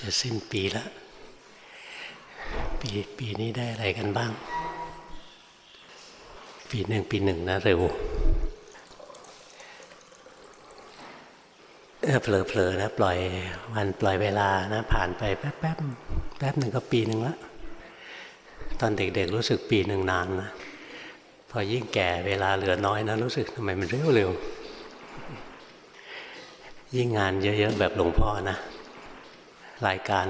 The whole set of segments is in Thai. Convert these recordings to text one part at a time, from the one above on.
จะสิ้นปีแล้วปีปีนี้ได้อะไรกันบ้าง ปีหนึ่งปีหนึ่งนะเร็วเออเผลอๆนะปล่อยวันปล่อยเวลานะผ่านไปแป๊บแป๊บแป๊บหนึ่งก็ปีหนึ่งละตอนเด็กๆรู้สึกปีหนึ่งนานนะพอยิ่งแก่เวลาเหลือน้อยนะรู้สึกทำไมมันเร็วเร็วยิ่งงานเยอะๆแบบหลวงพ่อนะ รายการ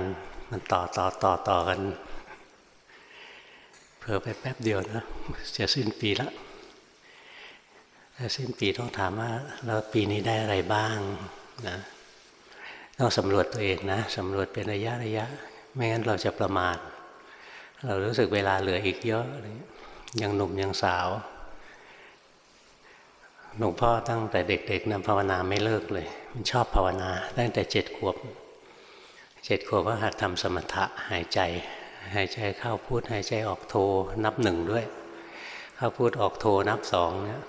มันต่อต่อต่อต่อกันเพิ่ไปแป๊บเดียวนะจะสิ้นปีแล้วถ้าสิ้นปีต้องถามว่าเราปีนี้ได้อะไรบ้างนะต้องสำรวจตัวเองนะสำรวจเป็นระยะระยะ ไม่งั้นเราจะประมาทเรารู้สึกเวลาเหลืออีกเยอะยังหนุ่มยังสาวหลวงพ่อตั้งแต่เด็กๆนะภาวนาไม่เลิกเลย มันชอบภาวนา ตั้งแต่เจ็ดขวบ เจ็ดขวบก็หัดทำสมถะหายใจ หายใจเข้าพูดหายใจออกโทนับหนึ่งด้วย เข้าพูดออกโทนับสองเนี่ย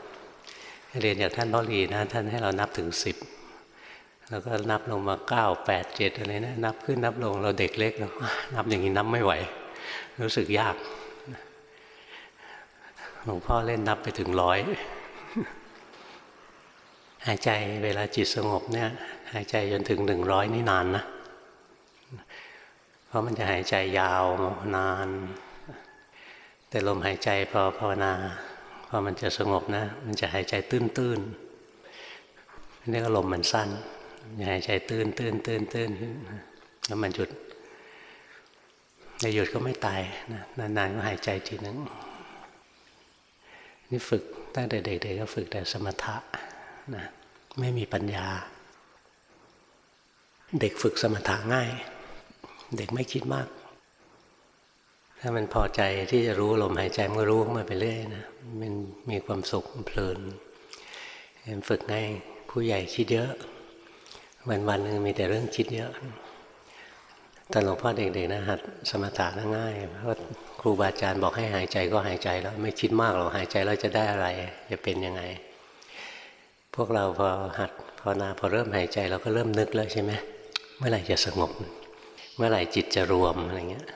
เรียนจากท่านพ่อรีนะท่านให้เรานับถึงสิบแล้วก็นับลงมาเก้าแปดเจ็ดอะไรนะนับขึ้นนับลงเราเด็กเล็กเรานับอย่างนี้นับไม่ไหว รู้สึกยากหลวงพ่อเล่นนับไปถึงร้อยหายใจเวลาจิตสงบเนี่ย หายใจจนถึงหนึ่งร้อยนี่นานนะ เพราะมันจะหายใจยาวนาน แต่ลมหายใจพอภาวนาพอมันจะสงบนะ มันจะหายใจตื้นๆนี่ก็ลมมันสั้นหายใจตื้นตื้นตื้นตื้นแล้วมันหยุดในหยุดก็ไม่ตายนะนานๆก็หายใจทีนึงนี่ฝึกตั้งแต่เด็กๆก็ฝึกแต่สมถะนะไม่มีปัญญา เด็กฝึกสมถะง่าย เด็กไม่คิดมาก ถ้ามันพอใจที่จะรู้ลมหายใจมันก็รู้มาไปเรื่อยนะมันมีความสุขเพลินฝึกง่ายผู้ใหญ่คิดเยอะ วันวันหนึ่งมีแต่เรื่องคิดเยอะตอนหลวงพ่อเด็กๆนะหัดสมถะง่ายเพราะครูบาอาจารย์บอกให้หายใจก็หายใจแล้ว ไม่คิดมากหรอกหายใจแล้วจะได้อะไร จะเป็นยังไง พวกเราพอหัดภาวนาพอเริ่มหายใจเราก็เริ่มนึกแล้วใช่ไหมเมื่อไหร่จะสงบ มื่อไหร่จิตจะรวมอะไรเงี้ย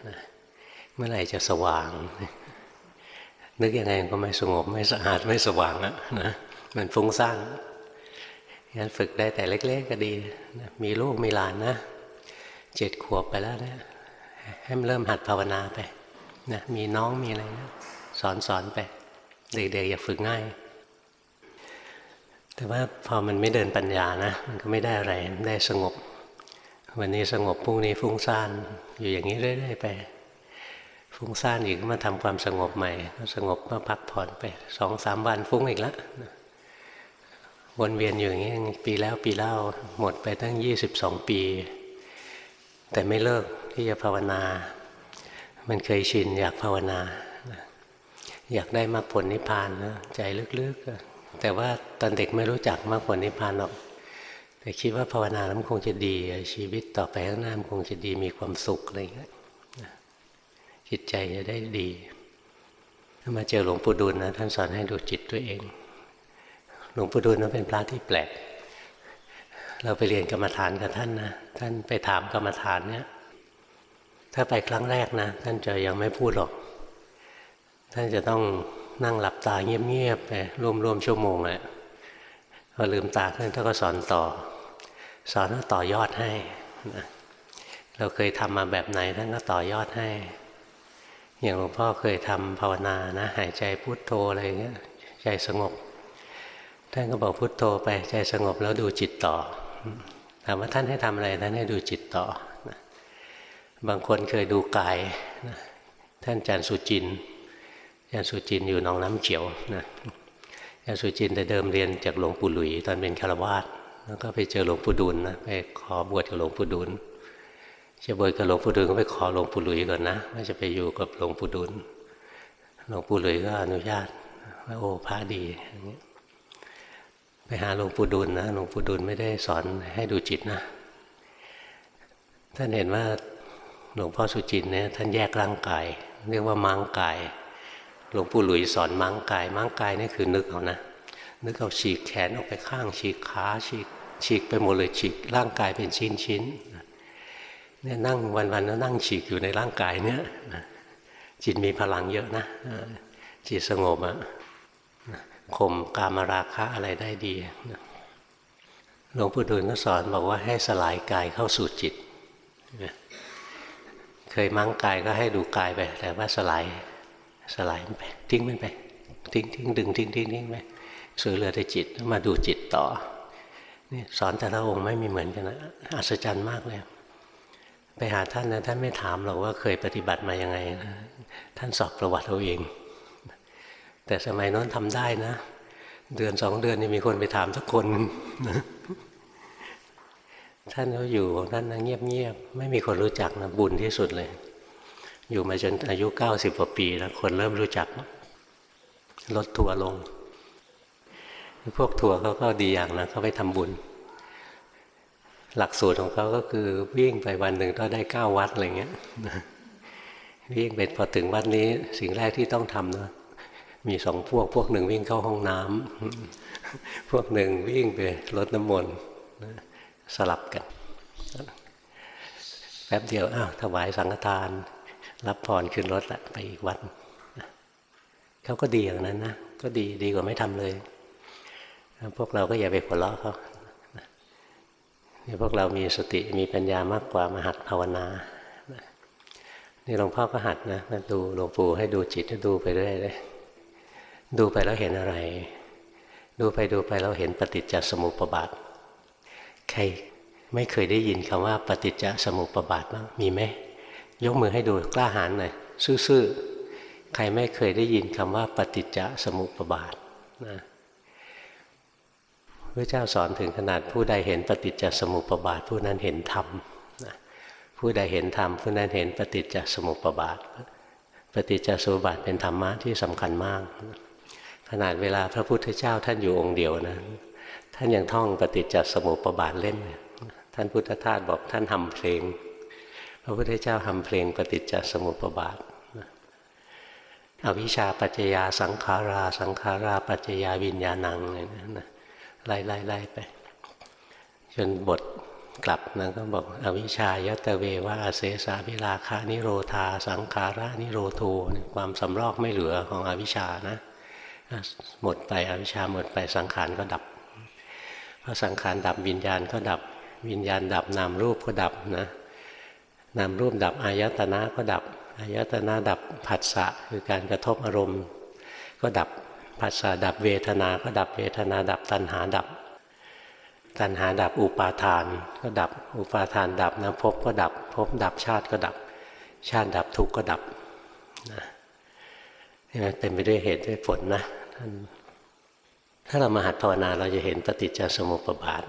เมื่อไหร่จะสว่าง นึกยังไงก็ไม่สงบไม่สะอาดไม่สว่างอะนะมันฟุ้งซ่านงั้นฝึกได้แต่เล็ก ๆ ก็ดีมีลูกมีหลานนะเจ็ดขวบไปแล้วเนะให้มันเริ่มหัดภาวนาไปนะมีน้องมีอะไรนะสอนสอนไป เด็กๆอย่าฝึกง่าย แต่ว่าพอมันไม่เดินปัญญานะ มันก็ไม่ได้อะไรได้สงบ วันนี้สงบพรุ่งนี้ฟุ้งซ่านอยู่อย่างนี้เรื่อยๆไป ฟุ้งซ่านอีกมาทำความสงบใหม่สงบก็พักผ่อนไปสองสามวันฟุ้งอีกล้วนเวียนอยู่อย่างนี้ปีแล้วปีเล่าหมดไปตั้งยี่สิบสองปี แต่ไม่เลิกที่จะภาวนา มันเคยชินอยากภาวนา อยากได้มรรคผลนิพพานนะใจลึกๆแต่ว่าตอนเด็กไม่รู้จักมากกว่านิพพานหรอก แต่คิดว่าภาวนาแล้วมันคงจะดี ชีวิตต่อไปข้างหน้ามันคงจะดีมีความสุขอะไรอย่างเงี้ยจิตใจจะได้ดีถ้ามาเจอหลวงปู่ดูลนะท่านสอนให้ดูจิตตัวเอง หลวงปู่ดูลนั้นเป็นพระที่แปลก เราไปเรียนกรรมฐานกับท่านนะท่านไปถามกรรมฐานเนี่ยถ้าไปครั้งแรกนะท่านจะยังไม่พูดหรอก ท่านจะต้องนั่งหลับตาเงียบๆไปร่วมๆชั่วโมงเลยพอลืมตาขึ้นท่านก็สอนต่อ สอนต่อยอดให้นะเราเคยทำมาแบบไหนท่านก็ต่อยอดให้ อย่างหลวงพ่อเคยทำภาวนานะหายใจพุทโธอะไรเงี้ยใจสงบ ท่านก็บอกพุทโธไปใจสงบแล้วดูจิตต่อถามว่าท่านให้ทำอะไรท่านให้ดูจิตต่อบางคนเคยดูกายท่านจันสุจินอาจารย์สุจินอยู่หนองน้ำเขียวนะอาจารย์สุจินแต่เดิมเรียนจากหลวงปู่หลุยตอนเป็นคารวาส แล้วก็ไปเจอหลวงปู่ดูลนะไปขอบวชกับหลวงปู่ดูลจะบวชกับหลวงปู่ดูลก็ไปขอหลวงปู่หลุยก่อนนะว่าจะไปอยู่กับหลวงปู่ดูลหลวงปู่หลุยก็อนุญาตว่าโอ้พระดีอย่างนี้ไปหาหลวงปู่ดูลนะหลวงปู่ดูลไม่ได้สอนให้ดูจิตนะท่านเห็นว่าหลวงพ่อสุจินเนี่ยท่านแยกร่างกาย เรียกว่ามังกาย หลวงปู่หลุยสอนมังกายมังกายนี่คือนึกเอานะ นึกเอาฉีกแขนออกไปข้างฉีกขาฉีกฉีกไปหมดเลยฉีกร่างกายเป็นชิ้นชิ้นเนี่ยนั่งวันๆแล้วนั่งฉีกอยู่ในร่างกายเนี่ยจิตมีพลังเยอะนะจิตสงบอะข่มกามราคะอะไรได้ดีหลวงปู่ดูลก็สอนบอกว่าให้สลายกายเข้าสู่จิต เคยมั้งกายก็ให้ดูกายไป แต่ว่าสลายสลายไปทิ้งมันไป ทิ้งทิ้งดึงทิ้งทิ้งทิ้งไป สือเหลือแต่จิตมาดูจิตต่อนี่สอนแต่ละองค์ไม่มีเหมือนกันนะอัศจรรย์มากเลย ไปหาท่านนะท่านไม่ถามหรอกว่าเคยปฏิบัติมายังไงนะท่านสอบประวัติเราเอง แต่สมัยนั้นทำได้นะ เดือนสองเดือนนี่มีคนไปถามทุกคนท่านเขาอยู่ท่านเงียบๆไม่มีคนรู้จักนะบุญที่สุดเลย อยู่มาจนอายุเก้าสิบกว่าปีแล้วคนเริ่มรู้จักลดทัวลง พวกทัวเขาก็ดีอย่างนะเขาไปทำบุญ หลักสูตรของเขาก็คือวิ่งไปวันหนึ่งต้องได้เก้าวัดอะไรเงี้ยวิ่งไปพอถึงวัดนี้สิ่งแรกที่ต้องทำนะมีสองพวกพวกหนึ่งวิ่งเข้าห้องน้ำพวกหนึ่งวิ่งไปรดน้ำมนต์สลับกันแป๊บเดียวอ้าวถวายสังฆทาน รับพรขึ้นรถละไปอีกวัดเขาก็ดีอย่างนั้นนะก็ดีดีกว่าไม่ทำเลย พวกเราก็อย่าไปหัวเราะเขานี่พวกเรามีสติมีปัญญามากกว่ามาหัดภาวนานี่หลวงพ่อก็หัดนะมาดูหลวงปู่ให้ดูจิตให้ดูไปเรื่อยเลยดูไปแล้วเห็นอะไร ดูไปดูไปเราเห็นปฏิจจสมุปบาท ใครไม่เคยได้ยินคำว่าปฏิจจสมุปบาทบ้างมีไหมยกมือให้ดูกล้าหาญหน่อยซื่อๆใครไม่เคยได้ยินคำว่าปฏิจจสมุปบาทนะ พระเจ้าสอนถึงขนาดผู้ใดเห็นปฏิจจสมุปบาทผู้นั้นเห็นธรรมผู้ใดเห็นธรรมผู้นั้นเห็นปฏิจจสมุปบาท ปฏิจจสมุปบาทเป็นธรรมะที่สำคัญมาก ขนาดเวลาพระพุทธเจ้าท่านอยู่องค์เดียวนะท่านยังท่องปฏิจจสมุปบาทเล่น ท่านพุทธทาสบอกท่านทำเพลง พระพุทธเจ้าทำเพลงปฏิจจสมุปบาทอวิชชาปัจจยาสังขารา สังขาราปัจจยาวิญญาณังเลยนะ ไล่ไล่ไล่ไป จนบทกลับนะก็บอกอวิชายตเววะเสสาวิราคานิโรธา สังขาระนิโรโทความสำรอกไม่เหลือของอวิชานะหมดไปอวิชาหมดไปสังขารก็ดับพอสังขารดับวิญญาณก็ดับ วิญญาณดับนามรูปก็ดับนะนามรูปดับอายตนะก็ดับอายตนะดับผัสสะคือการกระทบอารมณ์ ก็ดับ ผัสสะดับเวทนา ก็ดับเวทนาดับตัณหาดับ ตัณหาดับอุปาทาน ก็ดับอุปาทานดับนะภพก็ดับภพดับชาติก็ดับ ชาติดับทุกข์ก็ดับนะนี่เต็มไปด้วยเหตุด้วยผลนะท่านถ้าเรามาหัดภาวนาเราจะเห็นปฏิจจสมุปบาท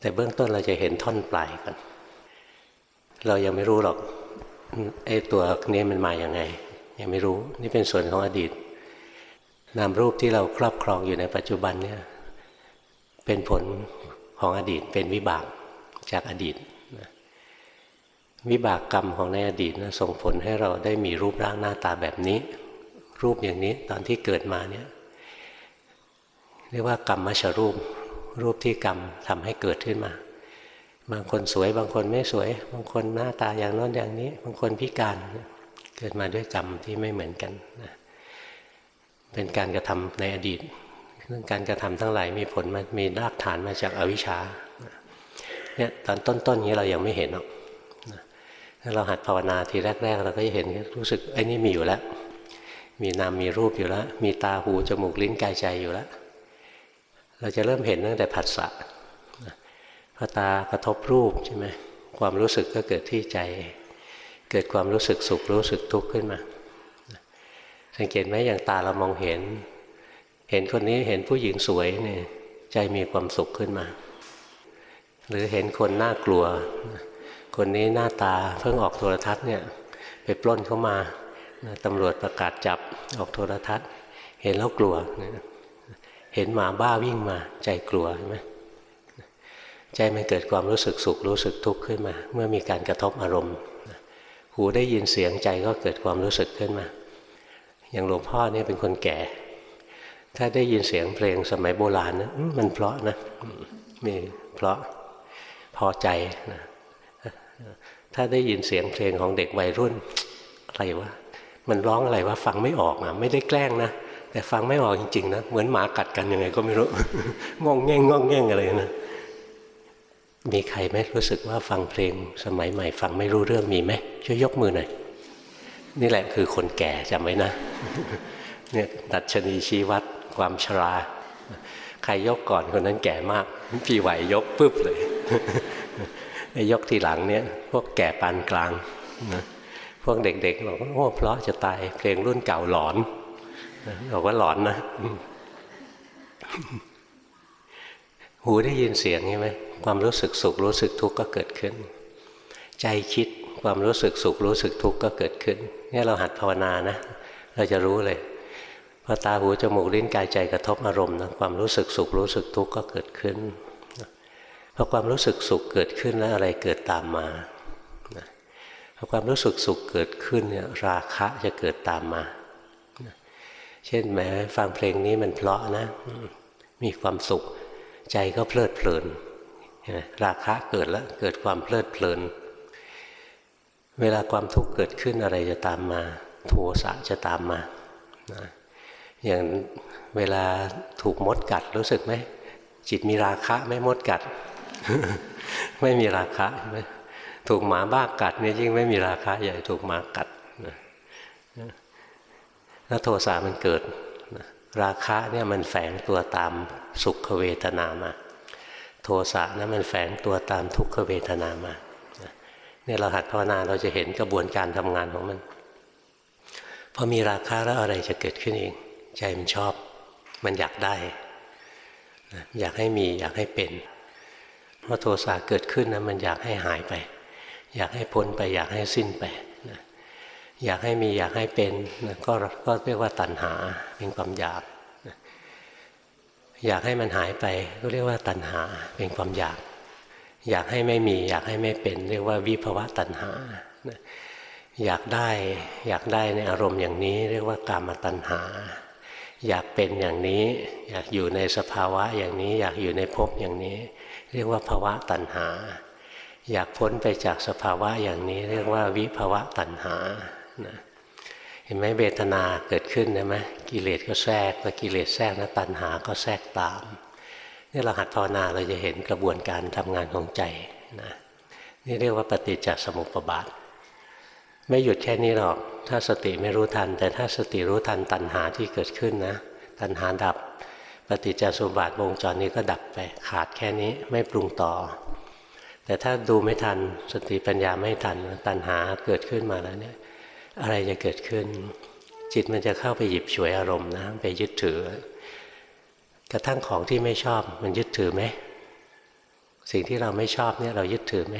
แต่เบื้องต้นเราจะเห็นท่อนปลายกันเรายังไม่รู้หรอกไอ้ตัวนี้มันมาอย่างไง ยังไม่รู้นี่เป็นส่วนของอดีต นามรูปที่เราครอบครองอยู่ในปัจจุบันเนี่ยเป็นผลของอดีตเป็นวิบากจากอดีตวิบากกรรมของในอดีตนะส่งผลให้เราได้มีรูปร่างหน้าตาแบบนี้ รูปอย่างนี้ตอนที่เกิดมาเนี่ยเรียกว่ากรรมมชรูป รูปที่กรรมทำให้เกิดขึ้นมา บางคนสวยบางคนไม่สวย บางคนหน้าตาอย่างน้นอย่างนี้ บางคนพิการ เกิดมาด้วยกรรมที่ไม่เหมือนกันนะ เป็นการกระทำในอดีตเรื่องการกระทำทั้งหลายมีผลมามีรากฐานมาจากอวิชชาเนี่ยตอนต้นๆนี้เรายังไม่เห็นหรอกเราหัดภาวนาทีแรก ๆ เราก็จะเห็นรู้สึกไอ้นี่มีอยู่แล้ว มีนามมีรูปอยู่แล้ว มีตาหูจมูกลิ้นกายใจอยู่แล้ว เราจะเริ่มเห็นตั้งแต่ผัสสะพอตากระทบรูปใช่ไหมความรู้สึกก็เกิดที่ใจ เกิดความรู้สึกสุขรู้สึกทุกข์ขึ้นมา สังเกตไหมอย่างตาเรามองเห็น เห็นคนนี้เห็นผู้หญิงสวยเนี่ยใจมีความสุขขึ้นมา หรือเห็นคนน่ากลัว คนนี้หน้าตาเพิ่งออกโทรทัศน์เนี่ยไปปล้นเข้ามาตำรวจประกาศจับออกโทรทัศน์ เห็นแล้วกลัว เห็นหมาบ้าวิ่งมา ใจกลัวใช่ไหมใจมันเกิดความรู้สึกสุขรู้สึกทุกข์ขึ้นมา เมื่อมีการกระทบอารมณ์ หูได้ยินเสียงใจก็เกิดความรู้สึกขึ้นมา อย่างหลวงพ่อเนี่ยเป็นคนแก่ ถ้าได้ยินเสียงเพลงสมัยโบราณนะมันเพราะนะมีเพราะพอใจนะถ้าได้ยินเสียงเพลงของเด็กวัยรุ่นอะไรวะมันร้องอะไรวะฟังไม่ออกอะ ไม่ได้แกล้งนะแต่ฟังไม่ออกจริงๆนะเหมือนหมากัดกันยังไงก็ไม่รู้งองแง่งงองแง่งอะไรนะมีใครไหมรู้สึกว่าฟังเพลงสมัยใหม่ ฟังไม่รู้เรื่องมีไหมช่วยยกมือหน่อย นี่แหละคือคนแก่จำไว้นะเนี่ยดัชนีชี้วัดความชรา ใครยกก่อนคนนั้นแก่มาก พี่ไหวยกปุ๊บเลยยกทีหลังเนี่ยพวกแก่ปานกลางนะพวกเด็กๆบอกว่าโอ้เพราะจะตายเพลงรุ่นเก่าหลอนบอกว่าหลอนนะ หูได้ยินเสียงใช่ไหมความรู้สึกสุขรู้สึกทุกข์ก็เกิดขึ้น ใจคิด ความรู้สึกสุขรู้สึกทุกข์ก็เกิดขึ้นนี่เราหัดภาวนานะ เราจะรู้เลยพอตาหูจมูกลิ้นกายใจกระทบอารมณ์นะความรู้สึกสุขรู้สึกทุกข์ก็เกิดขึ้นพอความรู้สึกสุขเกิดขึ้นแล้วอะไรเกิดตามมาพอความรู้สึกสุขเกิดขึ้นเนี่ยราคะจะเกิดตามมา เช่นแม้ฟังเพลงนี้มันเพราะนะ มีความสุขใจก็เพลิดเพลิน ราคะเกิดแล้วเกิดความเพลิดเพลิน เวลาความทุกข์เกิดขึ้นอะไรจะตามมา โทสะจะตามมานะอย่างเวลาถูกมดกัดรู้สึกไหมจิตมีราคะไม่มดกัด ไม่มีราคะใช่ไหมถูกหมาบ้ากัดเนี่ยยิ่งไม่มีราคะใหญ่ถูกหมากัดนะแล้วโทสะมันเกิดราคะเนี่ยมันแฝงตัวตามสุขเวทนามา โทสะนะมันแฝงตัวตามทุกขเวทนามา เนี่ยเราหัดภาวนาเราจะเห็นกระบวนการทำงานของมันพอมีราคะแล้วอะไรจะเกิดขึ้นเอง ใจมันชอบ มันอยากได้อยากให้มีอยากให้เป็นพอโทสะเกิดขึ้นนะมันอยากให้หายไป อยากให้พ้นไป อยากให้สิ้นไปอยากให้มีอยากให้เป็นก็ก็เรียกว่าตัณหาเป็นความอยากอยากให้มันหายไปก็เรียกว่าตัณหาเป็นความอยาก อยากให้ไม่มี อยากให้ไม่เป็น เรียกว่าวิภวะตัณหา อยากได้อยากได้ในอารมณ์อย่างนี้ เรียกว่ากามตัณหา อยากเป็นอย่างนี้ อยากอยู่ในสภาวะอย่างนี้ อยากอยู่ในภพอย่างนี้ เรียกว่าภาวะตัณหา อยากพ้นไปจากสภาวะอย่างนี้ เรียกว่าวิภวะตัณหานะเห็นไหมเวทนาเกิดขึ้นใช่ไหมกิเลสก็แทรกพอกิเลสแทรกนะตัณหาก็แทรกตาม นี่เราหัดภาวนาเราจะเห็นกระบวนการทำงานของใจนะนี่เรียกว่าปฏิจจสมุปบาท ไม่หยุดแค่นี้หรอก ถ้าสติไม่รู้ทัน แต่ถ้าสติรู้ทันตัณหาที่เกิดขึ้นนะ ตัณหาดับ ปฏิจจสมุปบาทวงจรนี้ก็ดับไปขาดแค่นี้ไม่ปรุงต่อ แต่ถ้าดูไม่ทันสติปัญญาไม่ทันตัณหาเกิดขึ้นมาแล้วเนี่ยอะไรจะเกิดขึ้น จิตมันจะเข้าไปหยิบฉวยอารมณ์นะไปยึดถือ กระทั่งของที่ไม่ชอบมันยึดถือไหมสิ่งที่เราไม่ชอบเนี่ยเรายึดถือไหม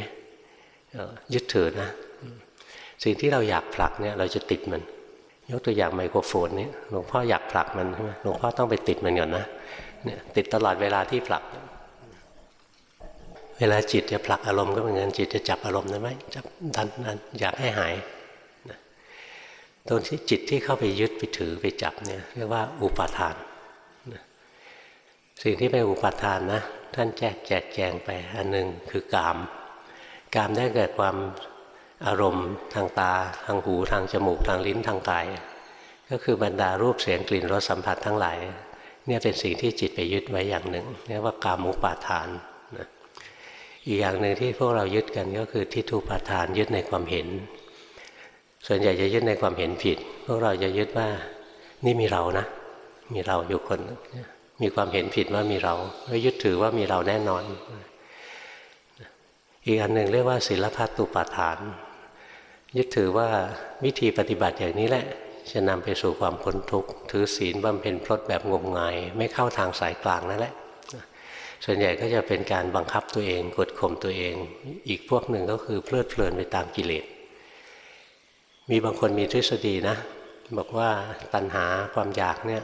ยึดถือนะ สิ่งที่เราอยากผลักเนี่ยเราจะติดมัน ยกตัวอย่างไมโครโฟนนี้หลวงพ่ออยากผลักมันใช่ไหมหลวงพ่อต้องไปติดมันก่อนนะเนี่ยติดตลอดเวลาที่ผลัก เวลาจิตจะผลักอารมณ์ก็เหมือนกันจิตจะจับอารมณ์ได้ไหมจับดันนั้นอยากให้หายตรงที่จิตที่เข้าไปยึดไปถือไปจับเนี่ยเรียกว่าอุปาทาน สิ่งที่เป็นอุปาทานนะท่านแจกแจกแจงไปอันหนึ่งคือกาม กามได้เกิดความอารมณ์ทางตา ทางหูทางจมูกทางลิ้นทางกาย ก็คือบรรดารูปเสียงกลิ่นรสสัมผัสทั้งหลายเนี่ยเป็นสิ่งที่จิตไปยึดไว้อย่างหนึ่งเรียกว่ากามุปาทานนะอีกอย่างหนึ่งที่พวกเรายึดกันก็คือทิฏฐุปาทานยึดในความเห็น ส่วนใหญ่จะยึดในความเห็นผิด พวกเราจะยึดว่านี่มีเรานะ มีเราอยู่คน มีความเห็นผิดว่ามีเราก็ยึดถือว่ามีเราแน่นอน อีกอันหนึ่งเรียกว่าศิลพัตุปาทาน ยึดถือว่าวิธีปฏิบัติอย่างนี้แหละจะนำไปสู่ความพ้นทุกข์ ถือศีลบำเพ็ญพรตแบบงมงาย ไม่เข้าทางสายกลางนั่นแหละส่วนใหญ่ก็จะเป็นการบังคับตัวเองกดข่มตัวเอง อีกพวกหนึ่งก็คือเพลิดเพลินไปตามกิเลส มีบางคนมีทฤษฎีนะ บอกว่าตัณหาความอยากเนี่ย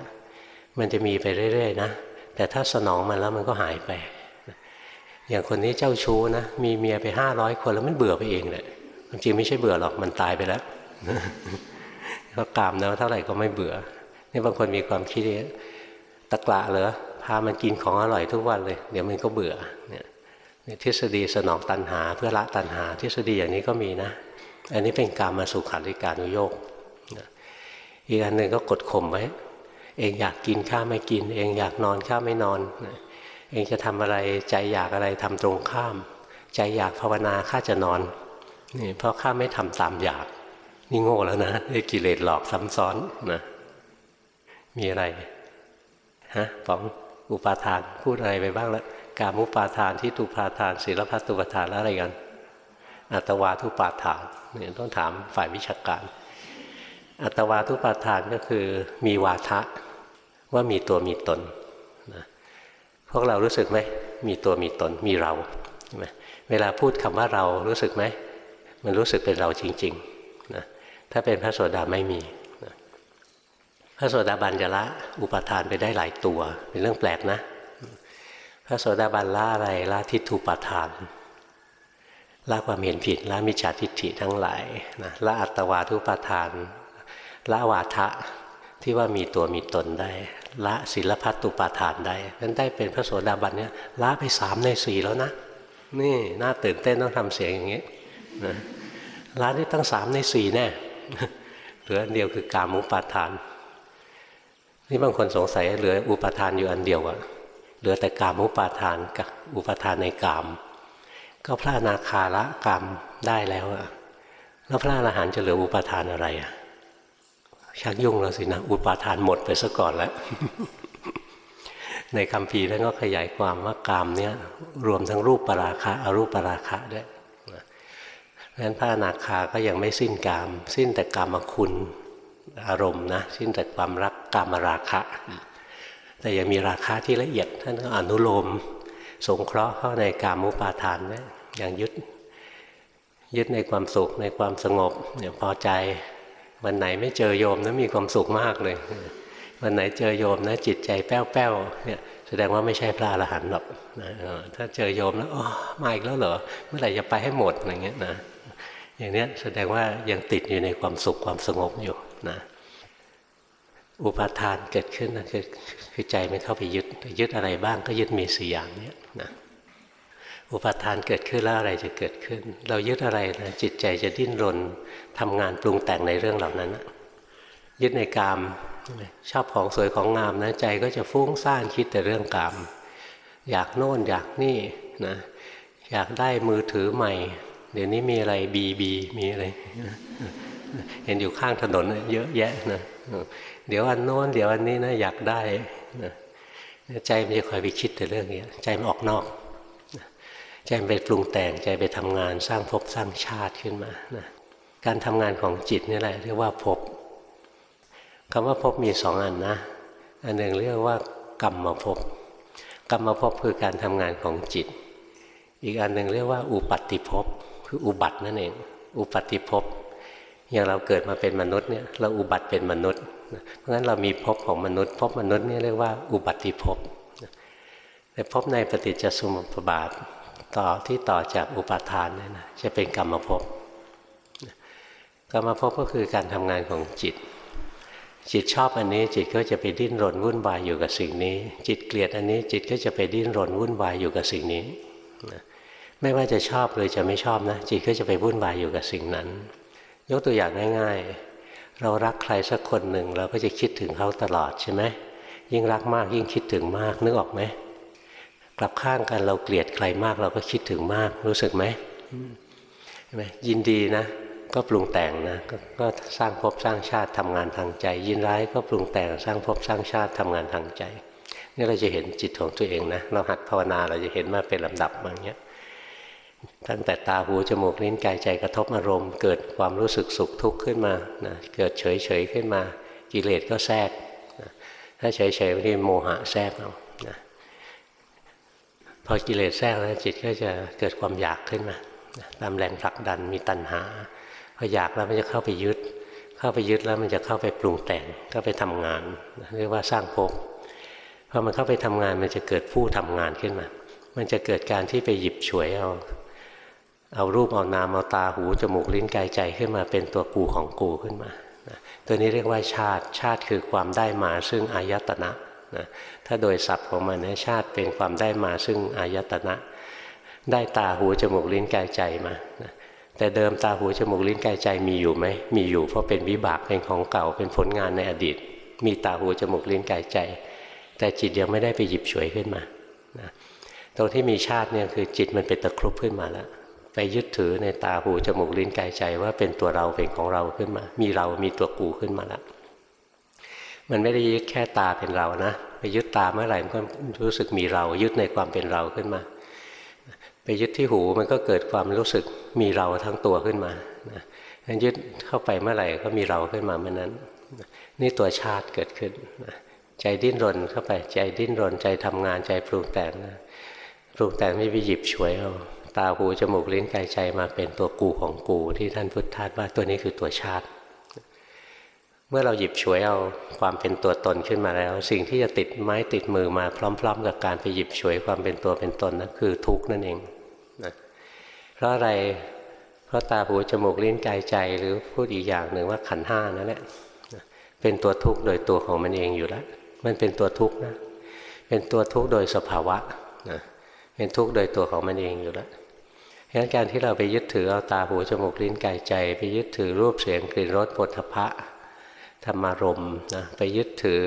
มันจะมีไปเรื่อยๆนะแต่ถ้าสนองมันแล้วมันก็หายไป อย่างคนนี้เจ้าชู้นะ มีเมียไปห้าร้อยคนแล้วมันเบื่อไปเองเลยจริงไม่ใช่เบื่อหรอกมันตายไปแล้วก็กามแล้วเท่าไหร่ก็ไม่เบื่อ นี่บางคนมีความคิดตะกละเหรอพามันกินของอร่อยทุกวันเลย เดี๋ยวมันก็เบื่อเนี่ยทฤษฎีสนองตัณหา เพื่อละตัณหา ทฤษฎีอย่างนี้ก็มีนะ อันนี้เป็นการมาสุขาริการุโยกอีกอันหนึ่งก็กดข่มไว้ เองอยากกินข้าไม่กิน เองอยากนอนข้าไม่นอน เองจะทำอะไรใจอยากอะไรทำตรงข้าม ใจอยากภาวนาข้าจะนอนนี่เพราะข้าไม่ทำตามอยาก นี่โง่แล้วนะไอ้กิเลสหลอกซ้ำซ้อนนะมีอะไรฮะป๋องอุปาทานพูดอะไรไปบ้างแล้วกามุปาทานที่ตุปาทานศีลพัตุปาทานแล้วอะไรกันอัตวาทุปาทานเนี่ยต้องถามฝ่ายวิชาการ อัตวาทุปาทานก็คือมีวาทะว่ามีตัวมีตนนะพวกเรารู้สึกไหมมีตัวมีตนมีเราเวลาพูดคำว่าเรารู้สึกไหมมันรู้สึกเป็นเราจริงๆนะถ้าเป็นพระโสดาไม่มีนะพระโสดาบันจะละอุปทานไปได้หลายตัว เป็นเรื่องแปลกนะ พระโสดาบันละอะไรละทิฏฐุปทานละความเห็นผิดละมิจฉาทิฏฐิทั้งหลายนะละอัตวาทุปทาน ละวาทะที่ว่ามีตัวมีตนได้ ละศิลพัตตุปาทานได้นั้นได้เป็นพระโสดาบันเนี่ยละไปสามในสี่แล้วนะนี่น่าตื่นเต้นต้องทำเสียงอย่างนี้นะละได้ตั้งสามในสี่แน่เหลืออันเดียวคือกามุปาทาน นี่บางคนสงสัยเหลืออุปาทานอยู่อันเดียวอะเหลือแต่กามุปาทานกับอุปาทานในกาม ก็พระอนาคาละกามได้แล้วอะแล้วพระอรหันต์จะเหลืออุปาทานอะไรอะ ชักยุ่งแล้วสินะอุปาทานหมดไปซะก่อนแล้ว ในคำพีท่านก็ขยายความว่ากามเนี่ยรวมทั้งรูปปราคะอรูปปราคะด้วยเพราะฉะนั้นพระอนาคาก็ยังไม่สิ้นกาม สิ้นแต่กามคุณอารมณ์นะสิ้นแต่ความรักกามราคะ แต่ยังมีราคะที่ละเอียดท่านก็อนุโลม สงเคราะห์เข้าในกามุปาทานนะอย่างยึดยึดในความสุขในความสงบเนี่ยพอใจ วันไหนไม่เจอโยมนะมีความสุขมากเลย วันไหนเจอโยมนะ จิตใจแป้วแป้วเนี่ยแสดงว่าไม่ใช่พระอรหันต์หรอกนะถ้าเจอโยมแล้วอ๋อมาอีกแล้วเหรอเมื่อไหร่จะไปให้หมดอะไรเงี้ยนะอย่างเนี้ยแสดงว่ายังติดอยู่ในความสุขความสงบอยู่นะอุปาทานเกิดขึ้นนะคือคือใจมันเข้าไปยึดยึดอะไรบ้างก็ยึดมีสี่อย่างเนี้ยนะ อุปทานเกิดขึ้นแล้วอะไรจะเกิดขึ้น เรายึดอะไรนะจิตใจจะดิ้นรนทำงานปรุงแต่งในเรื่องเหล่านั้นยึดในกามชอบของสวยของงามนะใจก็จะฟุ้งซ่านคิดแต่เรื่องกาม อยากโน่นอยากนี่นะอยากได้มือถือใหม่ เดี๋ยวนี้มีอะไรบีบีมีอะไรเห็นอยู่ข้างถนนเยอะแยะนะเดี๋ยวอันโน้นเดี๋ยวอันนี้นะอยากได้นะใจมันจะคอยไปคิดแต่เรื่องนี้ใจมันออกนอก ใจไปปรุงแต่งใจไปทำงานสร้างภพสร้างชาติขึ้นมานะการทำงานของจิตนี่แหละเรียกว่าภพคำว่าภพมีสองอันนะ อันหนึ่งเรียกว่ากรรมมาภพกรรมมาภพคือการทำงานของจิต อีกอันหนึ่งเรียกว่า อุปัติภพคืออุบัตินั่นเอง อุปัติภพอย่างเราเกิดมาเป็นมนุษย์เนี่ยเราอุบัติเป็นมนุษย์ เพราะฉะนั้นเรามีภพของมนุษย์ภพมนุษย์นี่เรียกว่าอุบัติภพแต่ภพในปฏิจจสมุปบาท ต่อที่ต่อจากอุปาทานเนี่ยนะจะเป็นกรรมภพกรรมภพก็คือการทำงานของจิต จิตชอบอันนี้จิตก็จะไปดิ้นรนวุ่นวายอยู่กับสิ่งนี้ จิตเกลียดอันนี้จิตก็จะไปดิ้นรนวุ่นวายอยู่กับสิ่งนี้ไม่ว่าจะชอบหรือจะไม่ชอบนะจิตก็จะไปวุ่นวายอยู่กับสิ่งนั้น ยกตัวอย่างง่าย ๆ เรารักใครสักคนหนึ่งเราก็จะคิดถึงเขาตลอดใช่ไหมยิ่งรักมากยิ่งคิดถึงมากนึกออกไหม กลับข้างกันเราเกลียดใครมาก เราก็คิดถึงมาก รู้สึกไหมใช่ไหมยินดีนะ ก็ปรุงแต่งนะกก็สร้างภพสร้างชาติทำงานทางใจ ยินร้ายก็ปรุงแต่งสร้างภพสร้างชาติทำงานทางใจนี่เราจะเห็นจิตของตัวเองนะเราหัดภาวนาเราจะเห็นมาเป็นลำดับอย่างเงี้ยตั้งแต่ตาหูจมูกลิ้นกายใจกระทบอารมณ์ เกิดความรู้สึกสุขทุกข์ขึ้นมานะเกิดเฉยเฉยขึ้นมา กิเลสก็แทรกนะถ้าเฉยเฉยบางทีโมหะแทรกเอา พอกิเลสแทรกแล้วจิตก็จะเกิดความอยากขึ้นมาตามแรงผลักดันมีตัณหาพออยากแล้วมันจะเข้าไปยึด เข้าไปยึดแล้วมันจะเข้าไปปรุงแต่งก็ไปทำงาน เรียกว่าสร้างภพพอมันเข้าไปทำงานมันจะเกิดผู้ทำงานขึ้นมา มันจะเกิดการที่ไปหยิบฉวยเอา เอารูปเอานามเอาตาหูจมูกลิ้นกายใจขึ้นมาเป็นตัวกูของกูขึ้นมาตัวนี้เรียกว่าชาติชาติคือความได้มาซึ่งอายตนะนะ ถ้าโดยศัพท์ของมันนะชาติเป็นความได้มาซึ่งอายตนะ ได้ตาหูจมูกลิ้นกายใจมาแต่เดิมตาหูจมูกลิ้นกายใจมีอยู่ไหมมีอยู่เพราะเป็นวิบากเป็นของเก่าเป็นผลงานในอดีต มีตาหูจมูกลิ้นกายใจ แต่จิตยังไม่ได้ไปหยิบฉวยขึ้นมานะตรงที่มีชาติเนี่ยคือจิตมันเป็นตะครุบขึ้นมาแล้วไปยึดถือในตาหูจมูกลิ้นกายใจว่าเป็นตัวเราเป็นของเราขึ้นมา มีเรามีตัวกูขึ้นมาแล้วมันไม่ได้ยึดแค่ตาเป็นเรานะ ไปยึดตาเมื่อไหร่มันก็รู้สึกมีเรา ยึดในความเป็นเราขึ้นมา ไปยึดที่หูมันก็เกิดความรู้สึกมีเราทั้งตัวขึ้นมานะยึดเข้าไปเมื่อไหร่ก็มีเราขึ้นมาเมื่อนั้น นี่ตัวชาติเกิดขึ้นใจดิ้นรนเข้าไปใจดิ้นรนใจทำงานใจปรุงแต่งนะปรุงแต่งไม่ไปหยิบฉวยเอาตาหูจมูกลิ้นกายใจมาเป็นตัวกูของกูที่ท่านพุทธทาสว่าตัวนี้คือตัวชาติ เมื่อเราหยิบฉวยเอาความเป็นตัวตนขึ้นมาแล้ว สิ่งที่จะติดไม้ติดมือมาพร้อม ๆ กับการไปหยิบฉวยความเป็นตัวเป็นตนนั่นคือทุกข์นั่นเองนะเพราะอะไรเพราะตาหูจมูกลิ้นกายใจหรือพูดอีกอย่างหนึ่งว่าขันห้านั่นแหละเป็นตัวทุกข์โดยตัวของมันเองอยู่แล้วมันเป็นตัวทุกข์นะเป็นตัวทุกข์โดยสภาวะนะเป็นทุกข์โดยตัวของมันเองอยู่แล้วฉะนั้นการที่เราไปยึดถือเอาตาหูจมูกลิ้นกายใจ ไปยึดถือรูปเสียงกลิ่นรสปุถะ ธรรมารมนะไปยึดถือ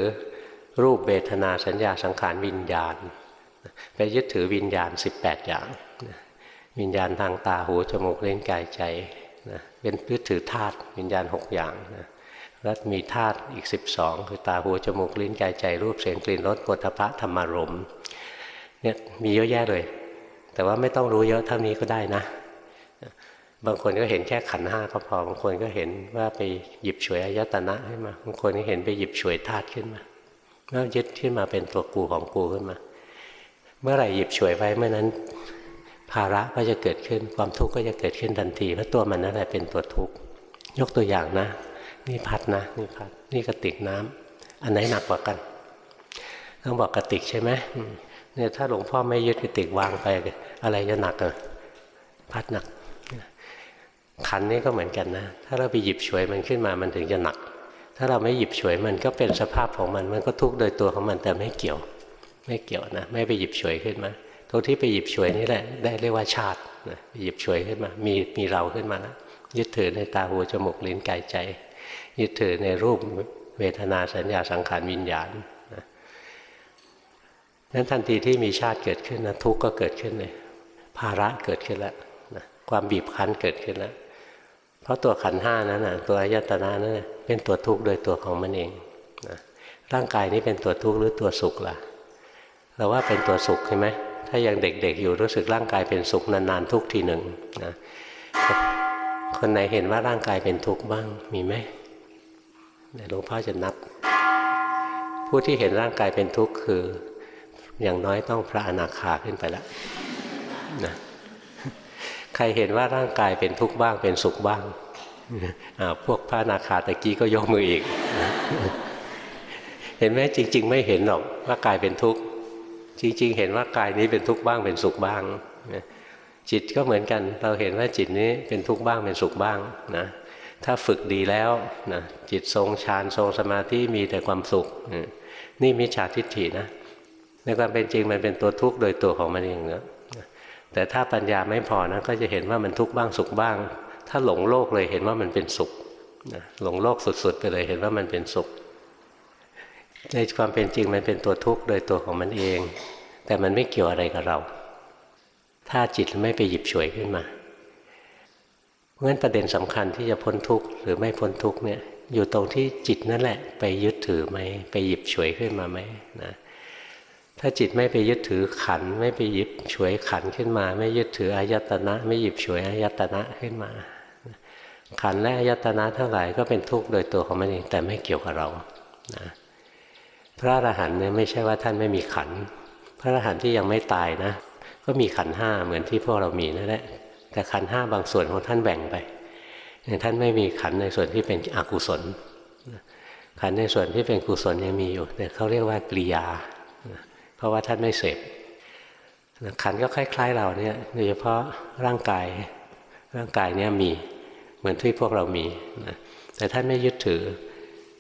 รูปเบทนาสัญญาสังขารวิญญาณ ไปยึดถือวิญญาณ 18 อย่าง วิญญาณทางตาหูจมูกเล่นกายใจนะเป็นยึดถือธาตุวิญญาณ 6 อย่างนะแล้วมีธาตุอีก 12 คือตาหูจมูกลิ้นกายใจ รูปเสียงกลิ่นรสปุถะธรรมารมเนี่ยมีเยอะแยะเลย แต่ว่าไม่ต้องรู้เยอะเท่านี้ก็ได้นะ บางคนก็เห็นแค่ขันห้าก็พอบางคนก็เห็นว่าไปหยิบฉวยอายตนะขึ้นมาบางคนก็เห็นไปหยิบฉวยธาตุขึ้นมาแล้วยึดขึ้นมาเป็นตัวกูของกูขึ้นมา เมื่อไหร่หยิบฉวยไว้เมื่อนั้น ภาระก็จะเกิดขึ้นความทุกข์ก็จะเกิดขึ้นทันทีเพราะตัวมันนั่นแหละเป็นตัวทุกข์ยกตัวอย่างนะ นี่พัดนะนี่พัดนี่กระติกน้ำอันไหนหนักกว่ากันต้องบอกกระติกใช่ไหมเนี่ยถ้าหลวงพ่อไม่ยึดกระติกวางไป อะไรจะหนักเอะพัดหนัก ขันนี่ก็เหมือนกันนะ ถ้าเราไปหยิบฉวยมันขึ้นมามันถึงจะหนัก ถ้าเราไม่หยิบฉวยมันก็เป็นสภาพของมัน มันก็ทุกข์โดยตัวของมันแต่ไม่เกี่ยว ไม่เกี่ยวนะ ไม่ไปหยิบฉวยขึ้นมาตรงที่ไปหยิบฉวยนี่แหละได้เรียกว่าชาตินะหยิบฉวยขึ้นมา มีมีเราขึ้นมานะยึดถือในตาหูจมูกลิ้นกายใจ ยึดถือในรูปเวทนาสัญญาสังขารวิญญาณนะนั้นทันทีที่มีชาติเกิดขึ้นนะทุกข์ก็เกิดขึ้นเลยภาระเกิดขึ้นแล้วนะความบีบคั้นเกิดขึ้นแล้ว ราะตัวขันห้านั้นนะตัวอายตนะนั้นเป็นตัวทุกข์โดยตัวของมันเองนะร่างกายนี้เป็นตัวทุกข์หรือตัวสุขล่ะเราว่าเป็นตัวสุขใช่ไหมถ้ายังเด็กๆอยู่รู้สึกร่างกายเป็นสุขนานๆทุกทีหนึ่งนะคนไหนเห็นว่าร่างกายเป็นทุกข์บ้างมีไหมหลวงพ่อจะนับ ผู้ที่เห็นร่างกายเป็นทุกข์คือ อย่างน้อยต้องพระอนาคาขึ้นไปแล้วนะ ใครเห็นว่าร่างกายเป็นทุกข์บ้างเป็นสุขบ้างพวกพระนาคาตะกี้ก็ยกมืออีก เห็นไหมจริง ๆ ไม่เห็นหรอกว่ากายเป็นทุกข์จริง ๆ เห็นว่ากายนี้เป็นทุกข์บ้างเป็นสุขบ้างจิตก็เหมือนกันเราเห็นว่าจิตนี้เป็นทุกข์บ้างเป็นสุขบ้างนะถ้าฝึกดีแล้วนะจิตทรงฌานทรงสมาธิมีแต่ความสุข นี่มิจฉาทิฏฐินะในความเป็นจริงมันเป็นตัวทุกข์โดยตัวของมันเองนะ แต่ถ้าปัญญาไม่พอนะก็จะเห็นว่ามันทุกข์บ้างสุขบ้าง ถ้าหลงโลกเลยเห็นว่ามันเป็นสุขหลงโลกสุดๆไปเลยเห็นว่ามันเป็นสุข ในความเป็นจริงมันเป็นตัวทุกข์โดยตัวของมันเอง แต่มันไม่เกี่ยวอะไรกับเรา ถ้าจิตไม่ไปหยิบฉวยขึ้นมาเพราะฉะนั้นประเด็นสำคัญที่จะพ้นทุกข์หรือไม่พ้นทุกข์เนี่ยอยู่ตรงที่จิตนั่นแหละ ไปยึดถือไหมไปหยิบฉวยขึ้นมาไหมนะ ถ้าจิตไม่ไปยึดถือขัน ไม่ไปหยิบฉวยขันขึ้นมา ไม่ยึดถืออายตนะ ไม่หยิบฉวยอายตนะขึ้นมา ขันและอายตนะทั้งหลายก็เป็นทุกข์โดยตัวของมันเองแต่ไม่เกี่ยวกับเรานะพระอรหันต์เนี่ยไม่ใช่ว่าท่านไม่มีขัน พระอรหันต์ที่ยังไม่ตายนะ ก็มีขันห้าเหมือนที่พวกเรามีนั่นแหละแต่ขันห้าบางส่วนของท่านแบ่งไปท่านไม่มีขันในส่วนที่เป็นอกุศลขันในส่วนที่เป็นกุศลยังมีอยู่แต่เขาเรียกว่ากริยา เพราะว่าท่านไม่เสพขันก็คล้าย ๆ เราเนี่ยโดยเฉพาะร่างกายร่างกายเนี่ยมีเหมือนที่พวกเรามีนะแต่ท่านไม่ยึดถือ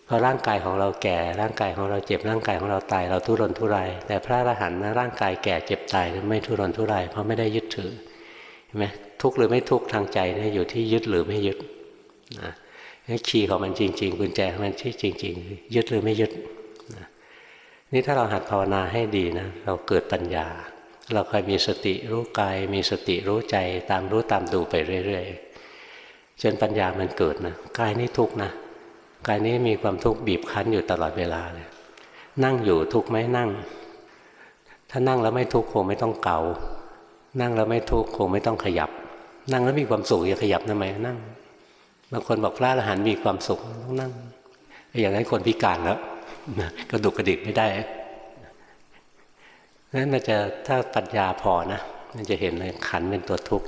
พอร่างกายของเราแก่ร่างกายของเราเจ็บร่างกายของเราตายเราทุรนทุรายแต่พระอรหันต์นะร่างกายแก่เจ็บตายไม่ทุรนทุรายเพราะไม่ได้ยึดถือเห็นไหมทุกข์หรือไม่ทุกข์ทางใจเนี่ยอยู่ที่ยึดหรือไม่ยึดนะคีย์ของมันจริง ๆ กุญแจของมันที่จริง ๆ ยึดหรือไม่ยึด นี่ถ้าเราหัดภาวนาให้ดีนะ เราเกิดปัญญา เราคอยมีสติรู้กาย มีสติรู้ใจ ตามรู้ตามดูไปเรื่อยๆจนปัญญามันเกิดนะกายนี้ทุกนะกายนี้มีความทุกข์บีบคั้นอยู่ตลอดเวลาเลยนั่งอยู่ทุกไหมนั่ง ถ้านั่งแล้วไม่ทุกข์คงไม่ต้องเกานั่งแล้วไม่ทุกข์คงไม่ต้องขยับ นั่งแล้วมีความสุขอย่าขยับทำไมนั่งบางคนบอกพระอรหันต์มีความสุขต้องนั่ง อย่างนั้นคนพิการแล้ว กระดุกกระดิกไม่ได้นั้นมันจะถ้าปัญญาพอนะ มันจะเห็นเลยขันเป็นตัวทุกข์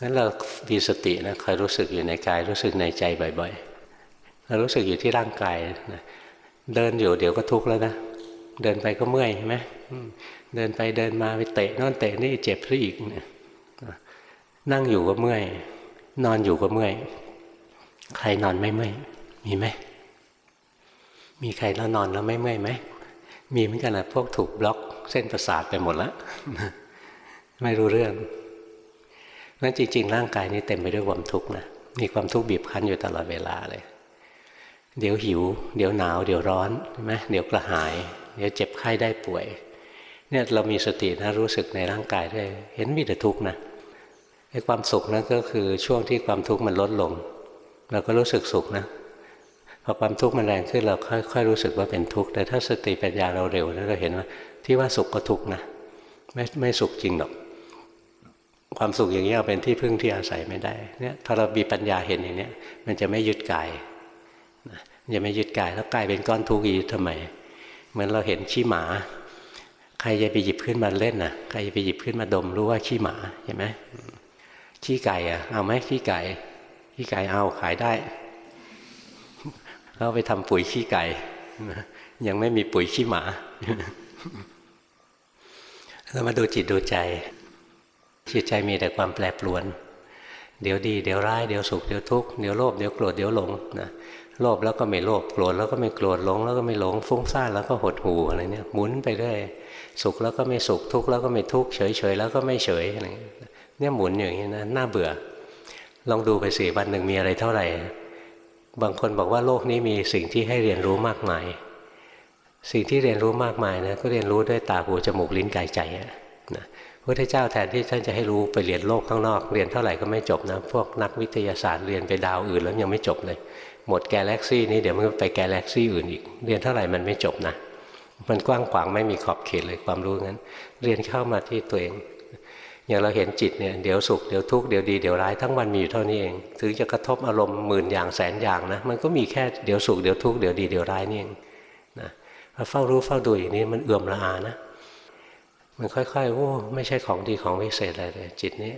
นั้นเรามีสตินะคอยรู้สึกอยู่ในกาย รู้สึกในใจบ่อยๆเรารู้สึกอยู่ที่ร่างกายนะเดินอยู่เดี๋ยวก็ทุกข์แล้วนะเดินไปก็เมื่อยใช่ไหมเดินไปเดินมาไปเตะนั่นเตะนี่เจ็บซะอีกนี่ยนั่งอยู่ก็เมื่อย นอนอยู่ก็เมื่อย ใครนอนไม่เมื่อยมีไหม มีใครแล้วนอนแล้วไม่เมื่อยไหม มีเหมือนกันนะพวกถูกบล็อกเส้นประสาทไปหมดแล้ว ไม่รู้เรื่องนั้นจริง ๆ ร่างกายนี้เต็มไปด้วยความทุกข์นะ มีความทุกข์บีบคั้นอยู่ตลอดเวลาเลย เดี๋ยวหิว เดี๋ยวหนาว เดี๋ยวร้อนใช่ไหมเดี๋ยวกระหาย เดี๋ยวเจ็บไข้ได้ป่วย เนี่ยเรามีสตินะรู้สึกในร่างกายด้วยเห็นมีแต่ทุกข์นะไอ้ความสุขนั่นก็คือช่วงที่ความทุกข์มันลดลง เราก็รู้สึกสุขนะ พอความทุกข์มันแรงขึ้นเราค่อยๆรู้สึกว่าเป็นทุกข์แต่ถ้าสติปัญญาเราเร็วนะเราเห็นว่าที่ว่าสุขก็ทุกข์นะไม่ไม่สุขจริงหรอกความสุขอย่างนี้เอาเป็นที่พึ่งที่อาศัยไม่ได้เนี่ยพอเรามีปัญญาเห็นอย่างนี้มันจะไม่ยึดกายจะไม่ยึดกายแล้วกายเป็นก้อนทุกข์อีกทำไมเหมือนเราเห็นขี้หมา ใครจะไปหยิบขึ้นมาเล่นนะใครจะไปหยิบขึ้นมาดมรู้ว่าขี้หมาเห็นไหมขี้ไก่อะเอาไหมขี้ไก่ขี้ไก่เอาขายได้ เราไปทำปุ๋ยขี้ไก่ยังไม่มีปุ๋ยขี้หมาเรามาดูจิตดูใจ จิตใจมีแต่ความแปรปรวน เดี๋ยวดี เดี๋ยวร้ายเดี๋ยวสุขเดี๋ยวทุกข์เดี๋ยวโลภเดี๋ยวโกรธเดี๋ยวหลงนะโลภแล้วก็ไม่โลภโกรธแล้วก็ไม่โกรธหลง แล้วก็ไม่หลงฟุ้งซ่านแล้วก็หดหูอะไรเนี่ยหมุนไปเรื่อยสุขแล้วก็ไม่สุขทุกข์แล้วก็ไม่ทุกข์เฉยเฉยแล้วก็ไม่เฉยอะไรเนี่ยหมุนอย่างนี้นะน่าเบื่อ ลองดูไปสิวันหนึ่งมีอะไรเท่าไหร่ บางคนบอกว่าโลกนี้มีสิ่งที่ให้เรียนรู้มากมาย สิ่งที่เรียนรู้มากมายนะก็เรียนรู้ด้วยตาหูจมูกลิ้นกายใจนะพระพุทธเจ้าแทนที่ท่านจะให้รู้ไปเรียนโลกข้างนอก เรียนเท่าไหร่ก็ไม่จบนะพวกนักวิทยาศาสตร์เรียนไปดาวอื่นแล้วยังไม่จบเลย หมดแกลเล็กซี่นี้เดี๋ยวมันไปแกลเล็กซี่อื่นอีก เรียนเท่าไหร่มันไม่จบนะมันกว้างขวางไม่มีขอบเขตเลยความรู้งั้น เรียนเข้ามาที่ตัวเอง อย่างเราเห็นจิตเนี่ยเดี๋ยวสุขเดี๋ยวทุกข์เดี๋ยวดีเดี๋ยวร้ายทั้งวันมีอยู่เท่านี้เองถึงจะกระทบอารมณ์หมื่นอย่างแสนอย่างนะมันก็มีแค่เดี๋ยวสุขเดี๋ยวทุกข์เดี๋ยวดีเดี๋ยวร้ายนี่เองนะเฝ้ารู้เฝ้าดูอย่างนี้มันเอื่อมละอานะ มันค่อยๆโอ้ไม่ใช่ของดีของวิเศษอะไรเลยจิตนี้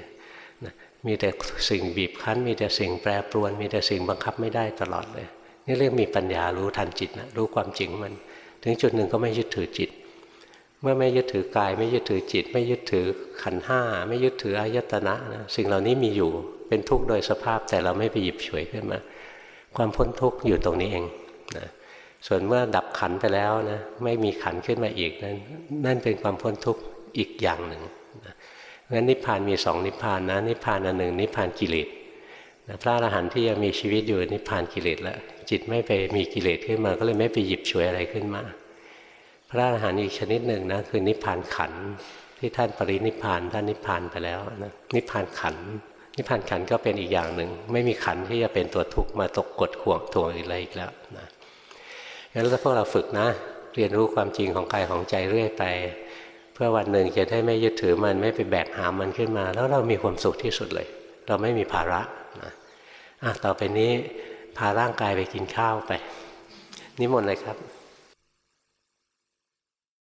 มีแต่สิ่งบีบคั้น มีแต่สิ่งแปรปรวน มีแต่สิ่งบังคับไม่ได้ตลอดเลย นี่เรียกมีปัญญารู้ทันจิตนะรู้ความจริงมัน ถึงจุดหนึ่งก็ไม่ยึดถือจิต เมื่อไม่ยึดถือกาย ไม่ยึดถือจิต ไม่ยึดถือขันห้า ไม่ยึดถืออายตนะนะสิ่งเหล่านี้มีอยู่เป็นทุกข์โดยสภาพแต่เราไม่ไปหยิบฉวยขึ้นมา ความพ้นทุกข์อยู่ตรงนี้เองนะส่วนเมื่อดับขันไปแล้วนะไม่มีขันขึ้นมาอีกนั้นนั่นเป็นความพ้นทุกข์อีกอย่างหนึ่งงั้นนิพพานมีสองนิพพานนะนิพพานอันหนึ่งนิพพานกิเลสพระอรหันต์ที่ยังมีชีวิตอยู่นิพพานกิเลสแล้วจิตไม่ไปมีกิเลสขึ้นมา ก็เลยไม่ไปหยิบฉวยอะไรขึ้นมา พระอรหันต์อีกชนิดหนึ่งนะคือนิพพานขันที่ท่านปรินิพพานท่านนิพพานไปแล้วนะนิพพานขันนิพพานขันก็เป็นอีกอย่างหนึ่ง ไม่มีขันที่จะเป็นตัวทุกข์มาตกกดข่วงถ่วงอะไรอีกแล้วนะงั้นถ้าพวกเราฝึกนะ เรียนรู้ความจริงของกายของใจเรื่อยไป เพื่อวันหนึ่งจะได้ไม่ยึดถือมันไม่ไปแบกหามมันขึ้นมา แล้วเรามีความสุขที่สุดเลย เราไม่มีภาระนะอะต่อไปนี้พาร่างกายไปกินข้าวไป นิมนต์เลยครับ